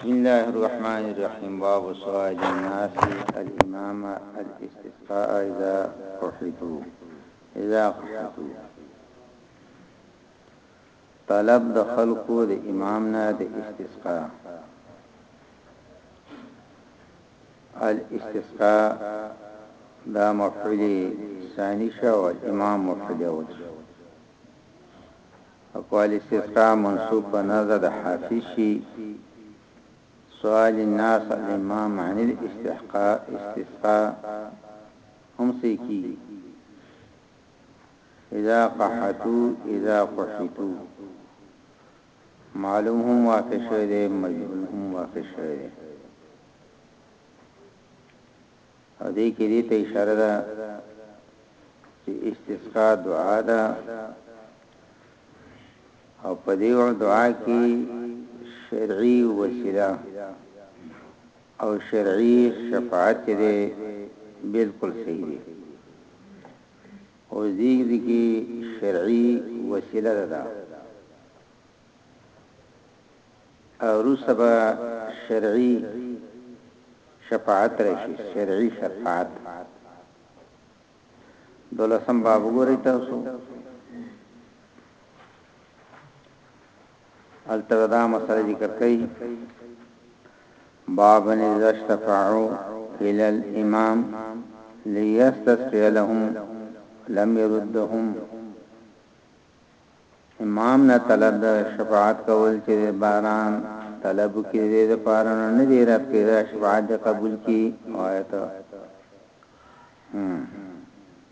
بسم الله الرحمن الرحيم باب سؤال الناس الإمام الاستسقاء إذا قحطوا إذا قحطوا طلب د خلقو د امامنا د استسقاء الاستسقاء دا مفعول ثاني شو الامام مفعول اول اقوال استسقاء منصوب بنظر حافظ شي سؤال الناس الإمام عن الاستحقاء استسقاء هم سيكي إذا قحتو إذا قحتو معلوم هم واقع شوی دی مجهول هم واقع شوی دی او دې کې دې ته اشاره ده چې استسقا دعا ده او په دې دعا کې شرعي وسیله او شرعي شفاعت دې بالکل صحیح دی او زیږدی کی شرعی وسیله ده ده او روسته به شرعی شفاعت راشی شرعی شفاعت دولسم باب ګوری تاسو هلته دا مسئله ذکر کړي باب اذا اشتفعوا الى الامام ليستسقي لهم لم يردهم امام نه طلب د شفاعت کول چې باران طلب کې دې د پارن نه دی رات کې شفاعت قبول کی آیت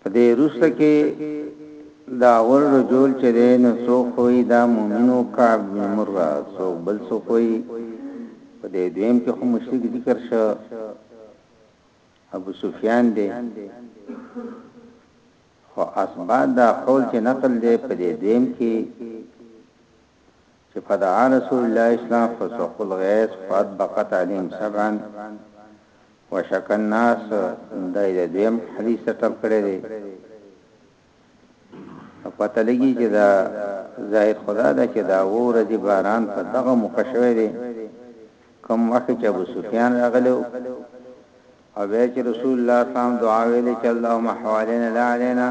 په دې وروسته کې دا غر رجول چې دی نو څوک خوی دا مومنو کعب بن مره څوک بل څوک خوی په دې دویم کې خو مشرک ذکر شو ابو سفیان دی خو اسباد دا قول چې نقل دی په دې دویم کې چه فدعا رسول الله اسلام فسوق الغیث فاطبقت علیم سبعا وشک الناس دای د دویم حدیث ټپ کړی دی پته لګی چې دا ظاهر خدا دا چې دا وره دی باران په دغه موقع شوی دی کوم وخت چې ابو سفیان راغلو او بیا چې رسول الله صلی الله علیه وسلم دعا ویلې چې اللهم حوالنا لا علينا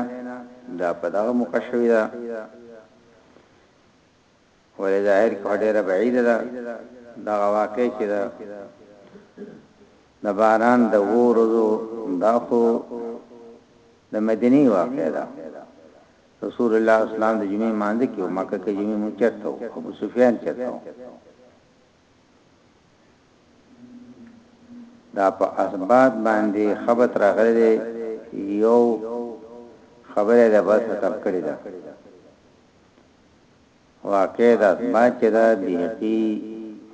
دا په دغه موقع شوی دا ولې ظاهر کې خو ډېره بعيده ده دغه واقعه چې ده د باران د اوو ورځو دا خو د مدینې واقعه ده رسول الله اسلام د جمعې مانځ کې او مکه کې جمعې مو چرته او ابو سفیان چرته دا په اسباد باندې خبرت راغلي یو خبره ده بس تر کړی ده واقعه دا زما چه ده بيهقي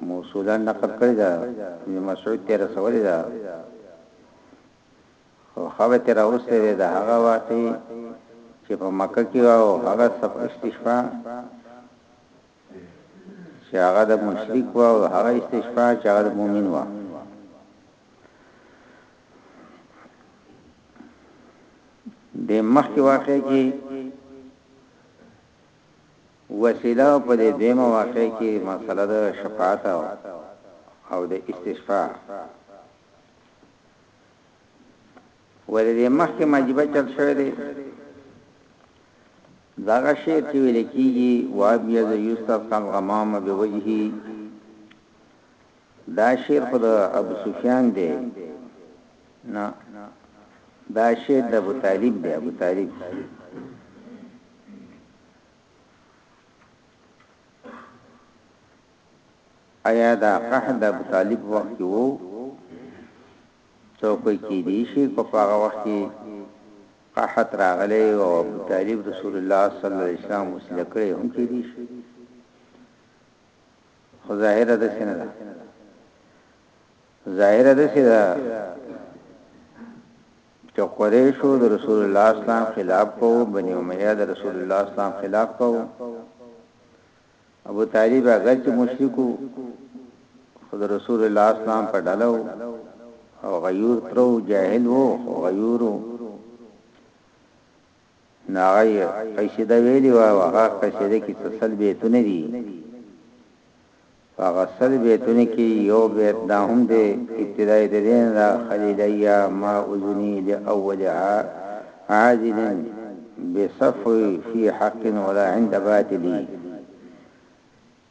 موصولا نقل کړي ده ابن مسعود ته رسولي ده خو خبر ته راوستي ده ده هغه واقعي چه په مکه کې او هغه سب استشفا چې هغه د مشرک و او هغه استشفاع چې هغه د مؤمن و د مخکې واقع کې وسیله او په دې دویمه واقع کې مسئله د شفاعت او د استشفاء ولې د مخکې مجبه چل شوی دی داغه شی چې ویل کیږي واب یذ یستسقم غمام بوجهی دا شعر خو د ابو سفیان دی نه دا شعر د ابو طالب دی ابو طالب ایا دا قحط د ابو طالب وخت وو څوک کې دی شي په هغه وخت کې قحط راغلی او ابو طالب رسول الله صلی الله علیه وسلم وسله کړې هم کې دی شي خو ظاهره داسې نه ده ظاهره داسې ده چې قریشو د رسول الله اسلام خلاف کو بنی امیه د رسول الله اسلام خلاف کو ابو طالب هغه چې مشرکو خود رسول الله اسلام په ډلو او غیور ترو جاهل وو غیورو نو هغه يې قصيده ويلي وه او هغه قصيده کې څه سل بيتونه دي په هغه سل بيتونو کې يو بيت دا هم دی ابتدا يې د دې نه ده خليليا ما اذني لاول عاذل بصفو في حق ولا عند باطلي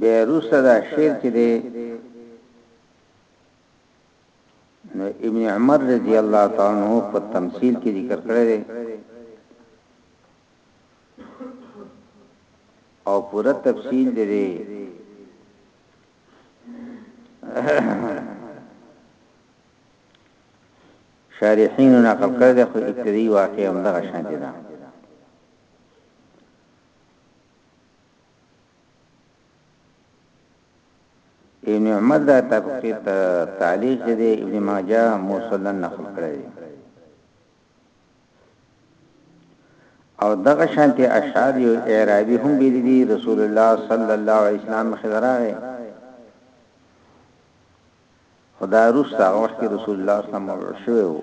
بیا روسته دا شعر چې دی نو ابن عمر رضی الله تعالی عنہ په تمثيل کې ذکر کړی دی او پوره تفصیل دی شارحین نقل کړی دی خو ابتدی واقع هم دغه شان دی ابن عمر دا تفقی تا تعلیق چې دی ابن ماجه موصلا نقل کړی او دغه شانتی اشعار یو اعرابی هم بیل دی رسول الله صلی الله علیه وسلم خدراغه خدا روس هغه وخت رسول الله صلی الله علیه وسلم شوو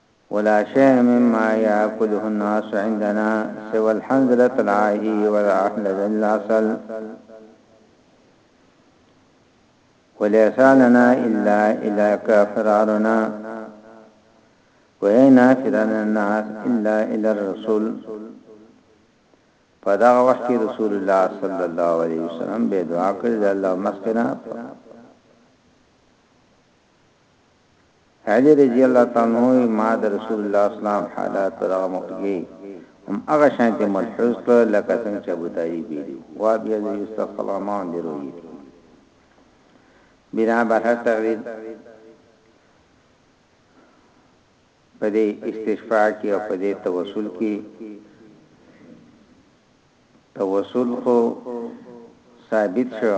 ولا شيء مما يأكله الناس عندنا سوى الحنزلة العاهي والأحلى العسل وليس لنا إلا إليك فرارنا وإنا فرارنا الناس إلا إلى الرسول په دا وخت کې رسول الله صلی الله علیه وسلم به دعا کړې ده الله مسکنا علي رضي الله تعالی عنه وايي، ما د رسول الله صلی الله علیه وسلم حالات په دغه موقعه هم هغه شانتې ملحوظ کړل لکه څنګه چې ابو طالب ویلي وو، وابيض يستسقى الغمام برؤيته. بنا بر هر تقدیر په دې استشفاع کې او په دې توسل کې توسل خو ثابت شو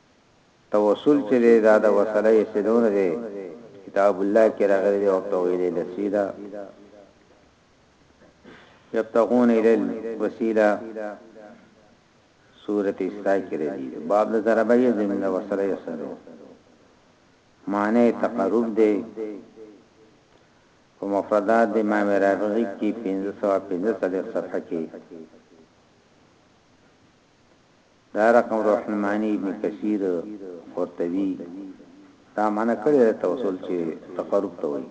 توسل چې دی دا د وصله يصلون دی کتاب الله کې راغلی دی وابتغوا الیه الوسیله یبتغون الیه الوسیله سورۃ اسراء کې راځي باب د ضربه یې زمينه وصله يصلون معنی تقرب دی په مفردات د امام راغبی کې 1515 صفحه کې دا رقم روح المعانی ابن کثیر قرطبی دا معنی کړی دا توسل چې تقرب ته وایي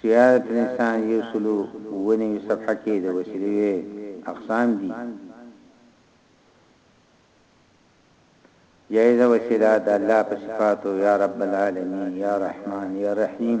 سیارت انسان یو سلو ونی صفحه کې د وسیلې اقسام دي جایز وسیله د الله په صفاتو یا رب العالمین یا رحمان یا رحیم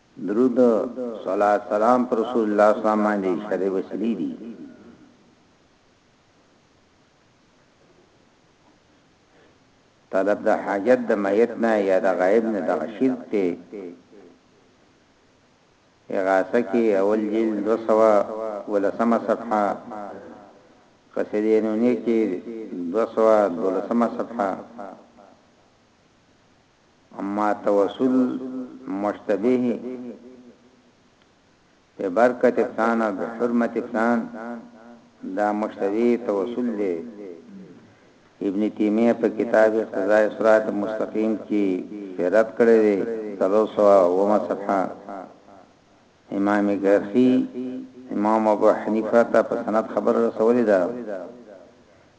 درود صلات سلام پر رسول الله اسلام باندې شری وسیلی دی طلب د حاجت د میت نه یا د غائب نه د شرک ته اغاثه کې اول جلد 200 ولسمه صفحه قصیدې نونې کې 200 ولسمه صفحه اما توسل مشتبه په برکت فلان او په حرمت فلان دا مشتبه توسل دی ابن تیمیه په کتاب اقتضاء صراط مستقیم کې رد کړی دی تلوسو او مصفه امام کرخی امام ابو حنیفه ته په سند خبر رسولې ده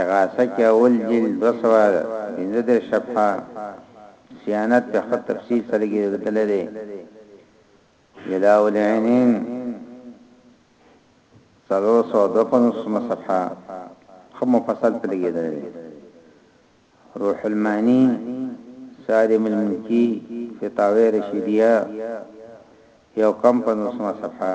اغاثه کې اول جلد دوه سوه پنځه دېرش صفحه صیانت په ښه تفصیل سره لګېدلی دی. جلاء العینین څلور سوه او دوه پنځوس مه صفحه ښه مفصل په لګېدلی دی. روح المعانی سالم الملکی فتاوی رشیدیه یو کم پنځوس مه صفحه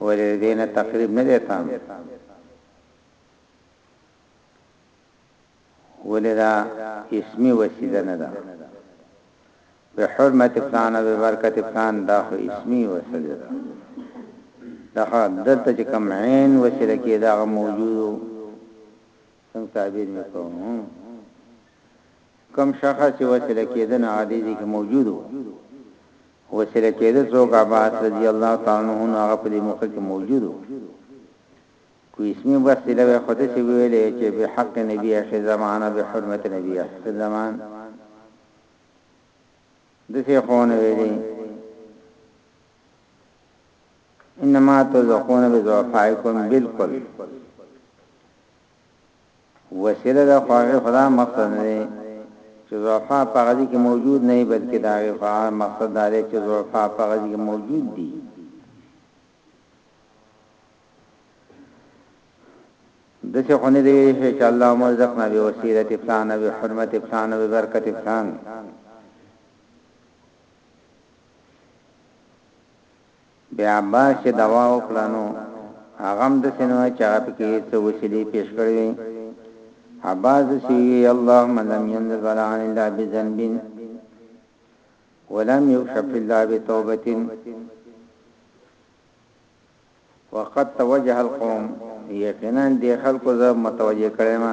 ولې د دې نه تقریب نه دی تام؟ ولې دا اسمي وسیله نه ده؟ به حرمت فلان او برکت فلان دا خو اسمي وسیله ده دا دلته چې کوم عین وسیله کې دا موجود څنګه تعبیر مې کوم کم شخص چې وسیله کېدنه عادي دي کې موجود وو وسیله کېده څوک عباس رضی الله تعالی عنہ هغه په دې موقع کې موجود وو کو اسمي وسیله وي خدای چې ویلې چې به حق نبی اخر زمانہ به حرمت نبی اخر زمان د څه خونه ویلې انما تزقون بزوفائکم بالکل وسیله د خواږه خدا مقصد نه دی چې زوفا په غدي کې موجود نه بلکې دا غي فعال مقصد دا دی چې زوفا په غدي کې موجود دي دسه خونه دی چې الله مرزقنا به وسیله فلان به حرمت فلان به برکت فلان بيا عباس چې دعوا وکړه نو هغه هم داسې نه وه چې هغه پکې څه وسيلې پېش کړې وې. عباس داسې وويل، اللهم لم ينزل بلاء الا بذنب ولم يكشف الا بتوبة وقد توجه القوم يقينا دې خلکو زه متوجه کړی ما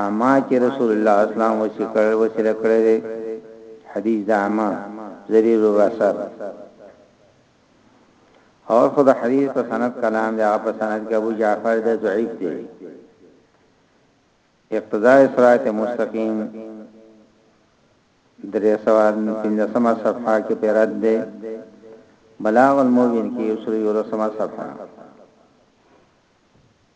اعمه چی رسول الله اسلام وسیله کړی دی حدیث د اعمه ضریر الرسر اور خود حدیث په سند کلام دی هغه په سند کې ابو جعفر دی ضعیف دی اقتضاء صراط مستقیم درې سوال پنځمه صفحه کې پیرات ده بلاغ الموین کې یو سل یو سمه صفحه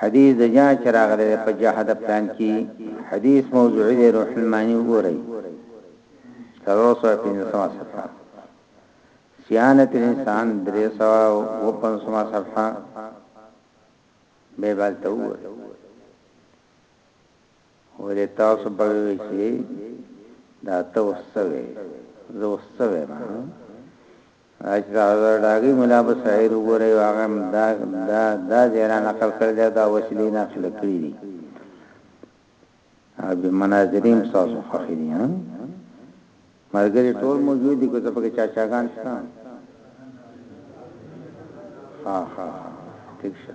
حديث د جاء چې راغلی دی په جاء د پلان کې حديث موضوعي دی روح الماني وګورئ څلور سوه پنځوسمه صفحه صیانت الانسان درې سوه او پنځوسمه صفحه به بل ته وګورئ ولې تاسو به وی چې دا ته وسوي زه وسوي ما داغي ملا به شاعر وګورئ هغه هم دا دا دا زیرا نقل کړی دی دا وسیلې نقل کړی دي او به مناظرین تاسو خوښی دي ها مرګری ټول موجود دي کوته پکې چا چاګان شته ها ها ها ٹھیک شه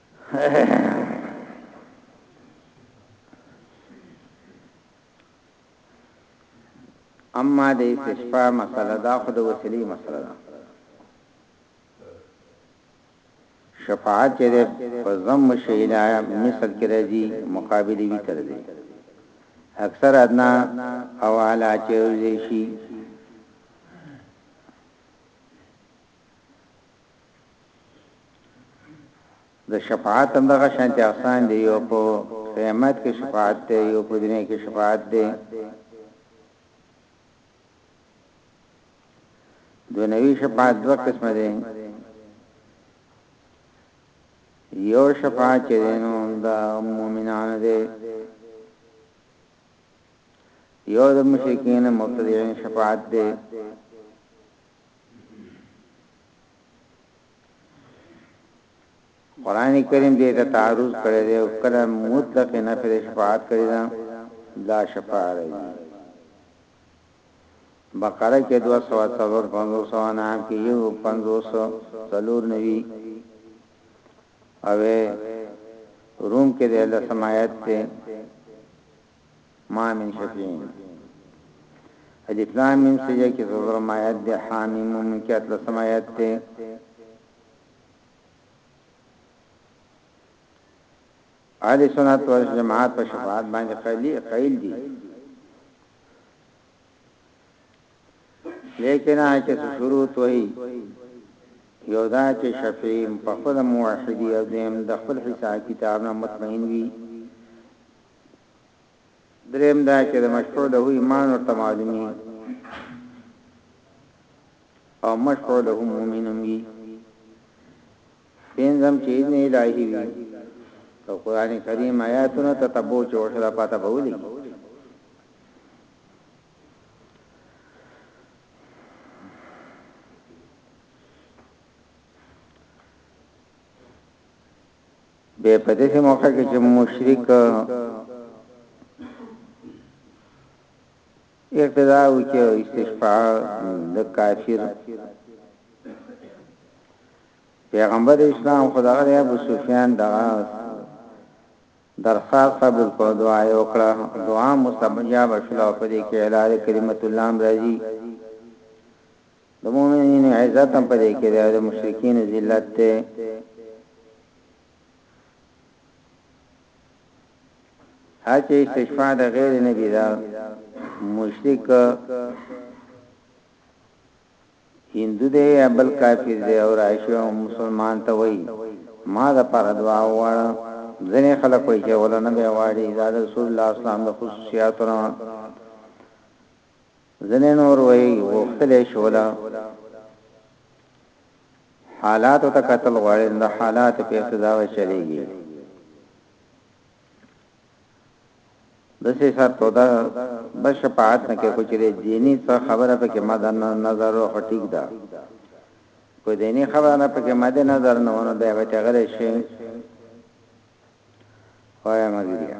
اما د استشفاء مسله دا خو د وسیلې مسله ده شفاعت چې په زم شهیدا مثل کې راځي مقابله وی تر دې اکثر ادنا او اعلی چې شي د شفاعت هم دغه شانتي اقسام دي یو په قیامت کې شفاعت دی یو په دنیا کې شفاعت دی دنیوي شفاعت دوه قسمه دي یو شفاعت چې نو د مؤمنانو دی یو د مشرکین مبتدیین شفاعت دی قران کریم دې ته تعرض کړی دی او کله مطلق نفر شفاعت کړی دا دا شفاعت دی بقره کې 204 500 نه کې یو 500 څلور نوي اوه روم کې د الله سمایت ته ما من شفیعین الف لام میم سجده کې څلور آیات د حامیم میم کې اتل سم آیات ته اهل سنت او جماعت په شفاعت باندې قیلی قیل دي لیکن هغه چې شروط وایي یو دا چې شفیع په خپل موحدی او دیم د خپل حساب کتاب نه مطمئن وي دریم دا چې د مشروع له ایمان ورته معلومي او مشروع له مؤمنم وي پینځم چې اذن الهي وي او قران کریم آیاتونو ته تبو چې ورسره پاته بولی بیا په داسې موقع کې چې مشرک اقتدا او چې استشفاع د کافر پیغمبر اسلام خدای ابو سفیان دغه درخواست قبول کو دعا یې وکړه دعا مستجاب شوه په دې کې اعلان کلمت الله راځي د مؤمنینو عزت هم په دې کې دی او د مشرکینو ذلت دی هڅه استشفاع د غیر نبی دا مشرک هندو دی یا بل کافر دی او راشي او مسلمان ته وای ما د پر دعا وړه ځنې خلک وای چې ولنه به واړي دا رسول الله اسلام د خصوصیاتو ځنې نور وایي غوښتلی شوله حالاتو ته قتل غواړي د حالات په اقتضا و چلېږي د سې سر ته دا بشپات نه کې خو چې دیني څه خبره په کې مدن نظر او خټیک ده کو دیني خبره نه په کې مدن نظر نه ونه به به تغره شي خو یې مګریه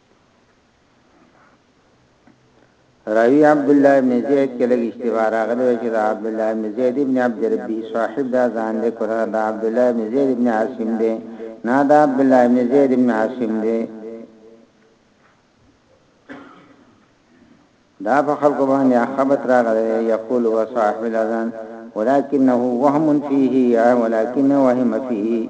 راوی عبد الله بن زید کې لګی اشتباه راغلی چې دا عبد الله بن زید ابن عبد ربی صاحب دا ځان دې کړه دا عبد الله بن زید ابن عاصم دې نه دا عبد الله بن زید ابن عاصم دې دا په خلق باندې خبرت راغلی یقول وصاحب الاذان ولكنه وهم فيه ولكنه وهم فيه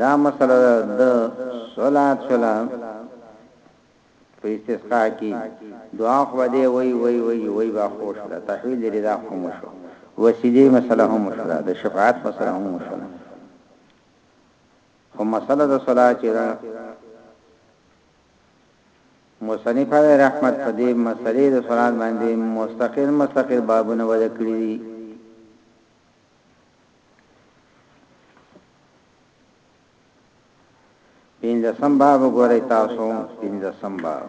دا مسله د صلات شلا په استسقا کې دعا خو دې وای وای وای وای با خوش ده تحویل دې دا کوم شو وسیله مسله هم شو د شفاعت مسله هم شو خو مسله د صلات چې مصنف علیه رحمت په دې مسلې د صلات باندې مستقل مستقل بابونه ودا کړی دي پینځه سم باب ګورئ تاسو پینځه سم باب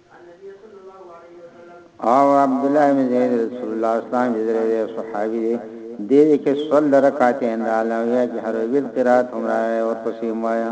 او عبد الله بن زید رسول الله اسلام جزره دی صحابي دی دې کې صلی الله رکعاته اند عالم یا جهر ویل قرات هم را اور پسې مایا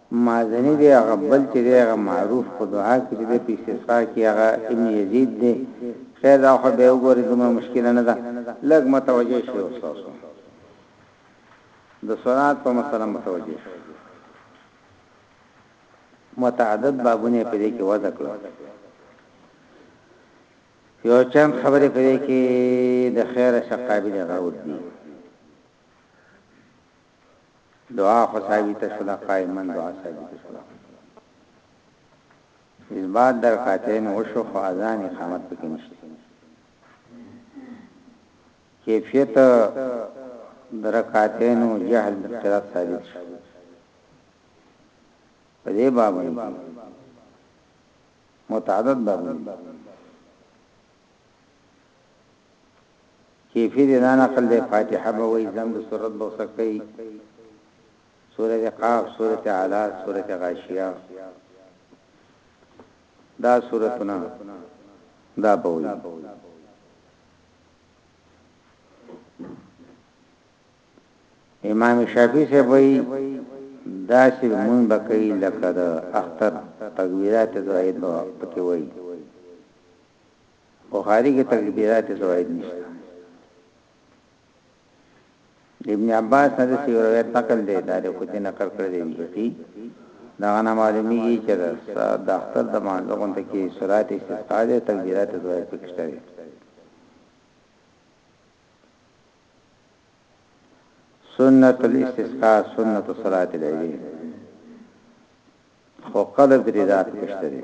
مازنی دی هغه بل چه دی هغه معروف خو دعا کی چه دی په استسقاء کی هغه ابن یزید دی خیر دا خو به وګوری دومره مشکله نه ده لږ متوجه شی اوس تاسو د صلات په مسله متوجه شی متعدد بابونه په دې کې وضع کړو یو چند خبرې په دې کې د خیره شقابې د غرود دي دعا خو ثابته شوله قائماً دعا ثابته شوله اثبات د رکعتین وشو خو اذان اقامت پکې نشته کیفیت د رکعتین او جهل د قرات ثابت شو په دې باب متعدد باب کیفی دی نه نقل دی فاتحه به وای ځم د سورت به وسه کئ سورت قاف سورت اعلی سورت غاشیه دا سورتونه دا به وای امام شافعی سے وای دا چې مون بکې لکه د اختر تکبیرات د عید په کې وای بخاری کې تکبیرات زوائد نشته ابن عباس نه سی روایت نقل دی دا له کوتي نقل کړی دی بيقي دا غنا معلومیږي چې د اختر د مانځو غونډه کې صلات استسقا ده تکبیرات زوائد پکشته دي سنت الاستسقاء سنت صلات العيد خو قدر درې ذات پکشته دي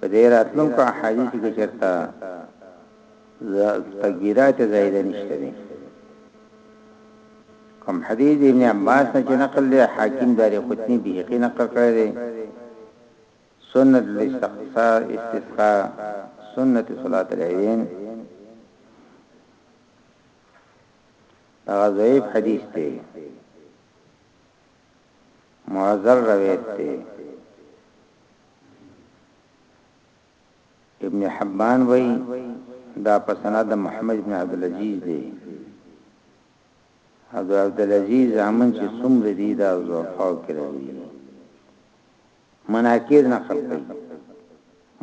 په دې راتلونکو احادیث کې چرته تکبیرات زائد نشته دي کوم حدیث ابن عباس نه چې نقل له حاکم داري قطنی به کې نقل کړی دی سنت الاستقصاء استسقاء سنت صلات العین دغه ضعیف حدیث دی معذر روایت دی ابن حبان وای دا په سند محمد بن عبد العزيز دی عبد العزيز امن چې څومره دی دا زوفاو کړی مناکير نقل کوي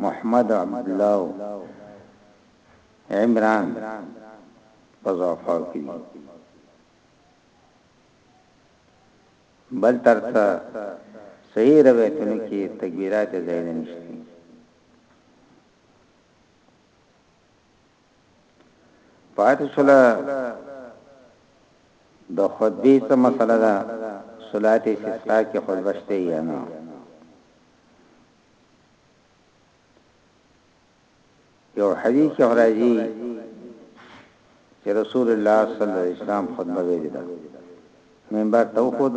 محمد عبدالله او عمران په ضعفاء کې بل ترته صحیح روایتونو کې تکبیرات زائد نشته پاتې شوله د خطبه څه مسله ده صلات استسقا کې خطبه شته یا نه یو حدیث کې راځي چې رسول الله صلی الله علیه وسلم خطبه ویلې ده منبر تو خود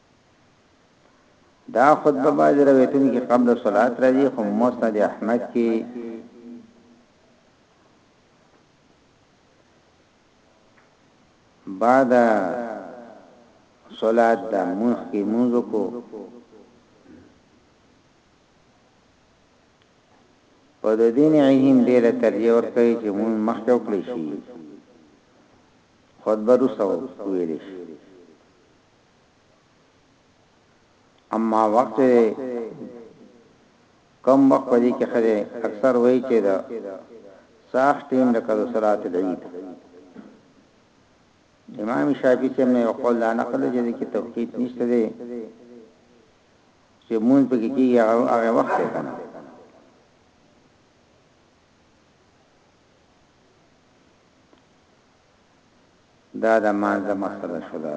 دا خطبه باز روایتونو کې قبل صلات راځي خو مسند احمد کې بعد صلات د مونږ کې مونږ کو په د دین عین ډیر ترجیح ورکړي چې مونږ مخکې وکړي شي خطبه رسو ویل شي اما وخت دی کم وخت پدې کې خره اکثر وایي چې دا صاح ټیم لکه د صلات العید امام شافعی سم نه وقول لا نقل چې کې توقیت نشته دی چې مونږ په کې کیږي هغه وخت دی کنه دا د مانځه مسله شوله،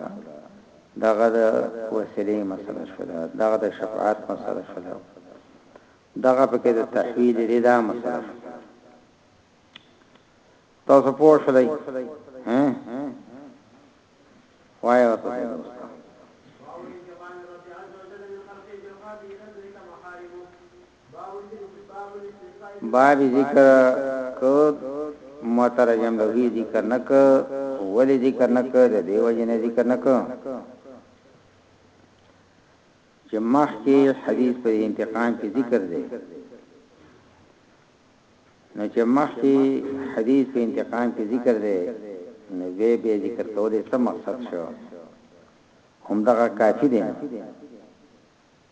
دغه د وسیلې مسله شوله، دغه د شفاعت مسله شوله، دغه پکې د تحویل ردا مسله شوله. تاسو پوه شئ؟ ها؟ وایي ورته باب ذکر کو مترجم له وی ذکر نک ولی ذکر نک د دیو جن ذکر نک چې مخ کې حدیث په انتقام کې ذکر دی نو چې مخ کې حدیث په انتقام کې ذکر دی نو به به ذکر کولې څه مقصد شو هم دغه کافی دی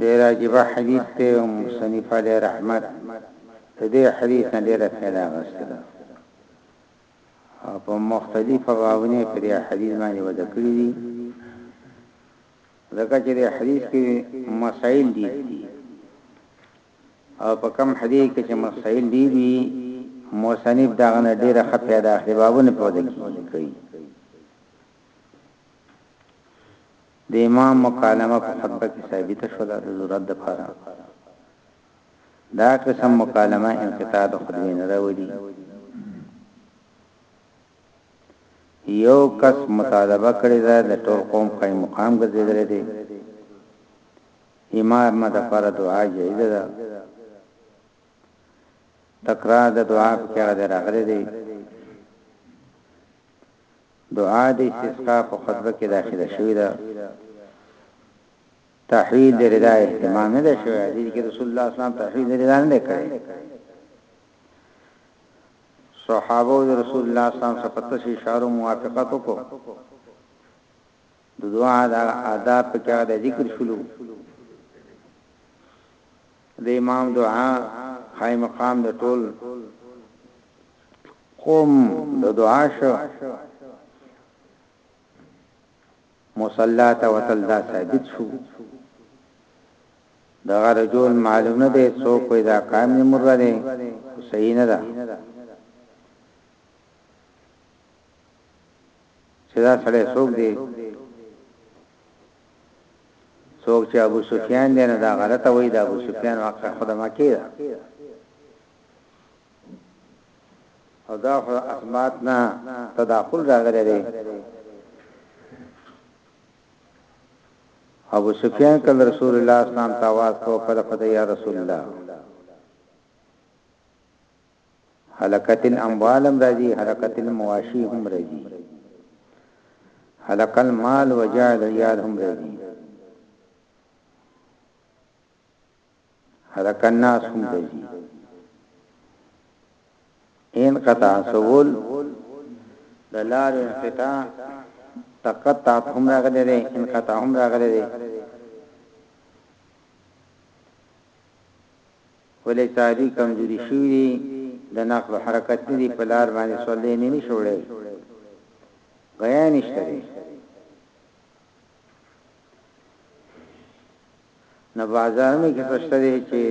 ډیر عجیبه حدیث دی او مصنف علیه رحمت د دې حدیث نه ډیره فایده اخیستې ده او په مختلفه بابونه پر دې حدیث باندې وده کړې دي ځکه چې دې حدیث کې مسائل دي او په کم حدیث کې چې مسائل دي دي مصنف دا غنه ډیره خپه ده اخلي بابونه په وده کې کوي د امام مکالمه په خطبه کې ثابته شوله، د ضرورت لپاره دا قسم مکالمه انقطاع د خطبې نه راولي، يو کس مطالبه کړې ده، د ټول قوم قايم مقام ګرځېدلی دی، امام لپاره دعا جائزه ده، تکرار د دعا په کې هغه ځای راغلی دی، دعاء د استسقاء په خطبه کې داخله شوې ده، تحویل د ردا اهتمام نه ده شوی، حدیث کې رسول الله اسلام تحویل د ردا نه کړی. صحابه د رسول الله اسلام صفت شي اشاره موافقت وکړو د دعا د آداب په کې هغه د ذکر شلو د امام دعا قائم مقام د ټول قوم د دعا شو مصلات وتل دا ثابت شو دا رجل معلوم نه دی څوک پیدا قائم نه مر دی صحیح نه ده چې دا سړی څوک دی څوک چې ابو سفیان دی نه دا غلطه وای دا ابو سفیان واقعا خود مکه ده او دا خو اسمات نه تداخل راغلی دی ابو سفیان کله رسول الله اسلام تاواز کو پر پد یا رسول الله هلکت الاموال هم راځي هلکت المواشي هم راځي هلک المال وجاء العيال هم راځي هلک الناس هم راځي ان قطع سول د لار انقطاع تقطعت هم راغلي دي انقطاع هم راغلي دي ولې تالي کمزوري شوي دي د نقل و حرکت نه دي په لار باندې سولې نه نشو وړی غیا نشته دی نه بازارونو کې پښته دی چې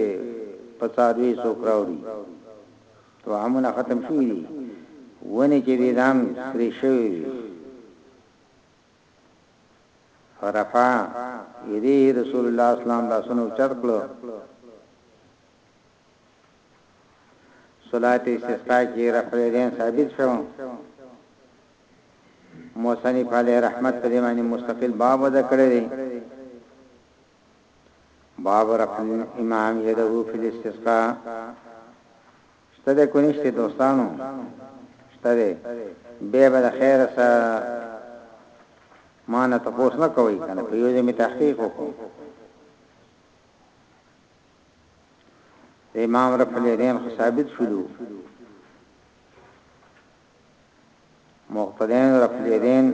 په څاروي څوک راوړي تو عامونه ختم شوي دي ونه چې دې دام سری شوي فرفع يديه رسول الله اسلام لاسونه اوچت کړو صلات استسقا کې رفع اليدين ثابت شو موصنف علیه رحمت په دې باندې مستقل باب ودا کړی دی باب رفع امام يده في الاستسقاء شته دی کونشته دوستانو شته دی بیا به د خیر سره ما نه تاسو نه کوي کنه په یوه می تحقیق وکړو امام رفل دین خو ثابت شلو مقتدین رفل دین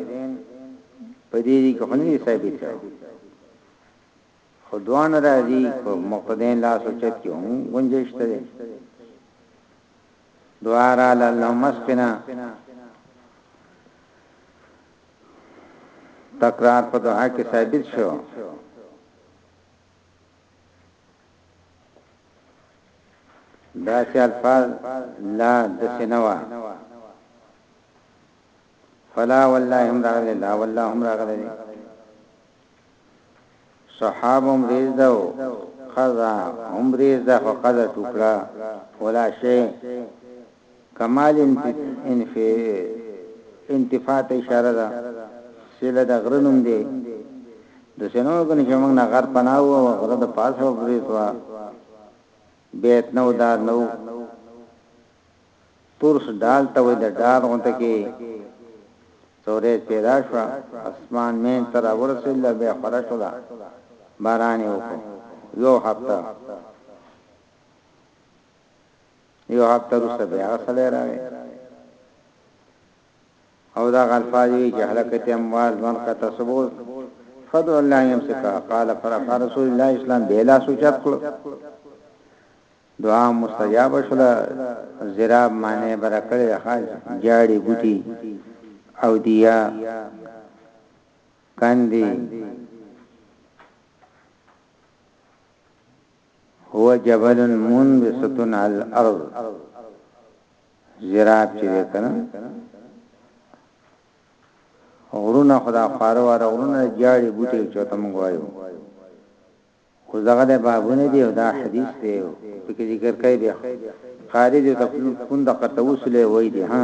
په دې کې خو نه ثابت شو خو دواړه راځي په مقتدین لاس او چت کې هم گنجائش ته دي دعا را اللهم اسقنا تکرار په دعا کې ثابت شو دا چې الفاظ لا د سنوا فلا والله هم راغلی لا والله هم راغلی دی صحاب هم ریز دو قضا هم ریز ده خو قضا ټوکړه ولا شی کمال انفی انتفاعت اشاره ده سیله د غرنوم دی د سينو کنه چې موږ نه غر پناو او غره د پاسه وبريتوا بیت نو دار نو تورس ډال ته وای د ډال غونته کې توریت پیدا شو اسمان مین تر ورسول له به خره شو دا باران یو کو یو هفته یو هفته روسته بیا سره راغی او دا غلفاظ وی چې حلقت اموال من کا تصبوت فدع الله يمسكها قال فرفع رسول الله اسلام بلا سوچت کړو دعا مستجابه شوله ضراب معنی به راکړی ده خاج جاړی بوټی او دیا کندی هو جبل منبسطن على الارض ضراب چې کنه غرونه خدا خارواره غرونه جاړي بوټي چوتم غوايو اوس دغه د بابونه دی او دا حدیث دی په کې ذکر کوي بیا قاری دې ته کوم د قطه وصله وای دی ها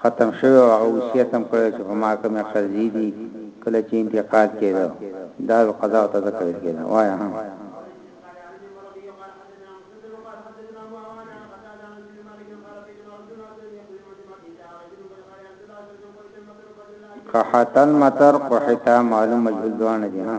ختم شوی او هغه وصیت هم کړی وو چې په ما کومې قضیې دي کله چې انتقال کیده دار القضاء ته ځکه ویل کیده وایه هم قحط المطر قحطا معلوم مجهول دوانه دي ها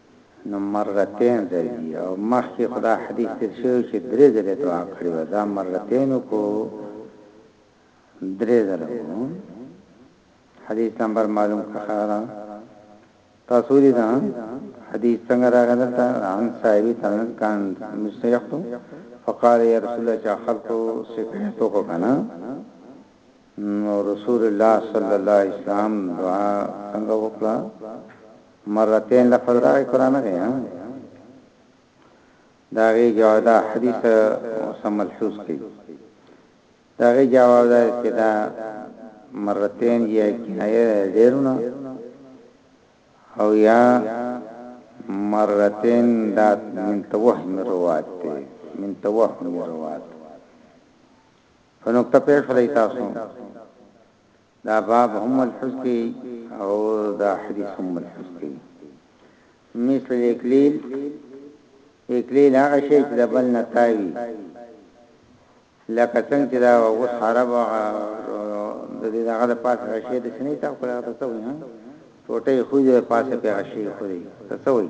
نو مرتين درځي او مخکې خو دا حديث تير شوی و چې درې ځلې دعا کړې وه دا مرتين و که درې ځله و حديث نمبر معلوم کړه خاله تاسو ولې دا حديث څنګه راغی دلته عن صاحب تنن کان مستيقو فقال يا رسول الله چا خلق شکایت وکړه کنه نو رسول الله صلی الله علیه وسلم دعا څنګه وکړه مرتين لفظ راغی قران غي ها دا غي جواب دا حديث سم ملحوظ کړي دا غي جواب دا چې دا مرتين یې کنایه ډیرونه او یا مرتين دا من توهم روات ته من توهم روات فنقطه پیش خلای تاسو دا باب هم ملحوظ دی او دا حدیث هم ملحوظ دی مثل الاکلیل اکلیل هغه شی چې د بل نه تاوي لکه څنګه چې دا اوس عرب د دې دغه د پاسه شی د سنې تا خپل هغه څه وي ټوټه خو دې پاسه په شی خو دې څه وي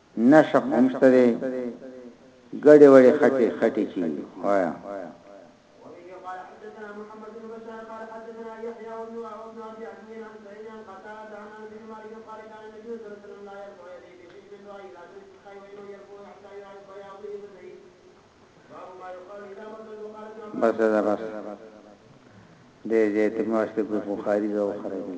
نشق هم شته دی ګډې وړې خټې خټې چی وایا بس دا بس دې دې ته ماشته په بخاری دا وخره دي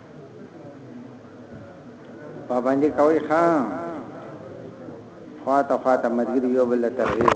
پابندي کوي ښا خواته خواته ملګری یو بل ترغیب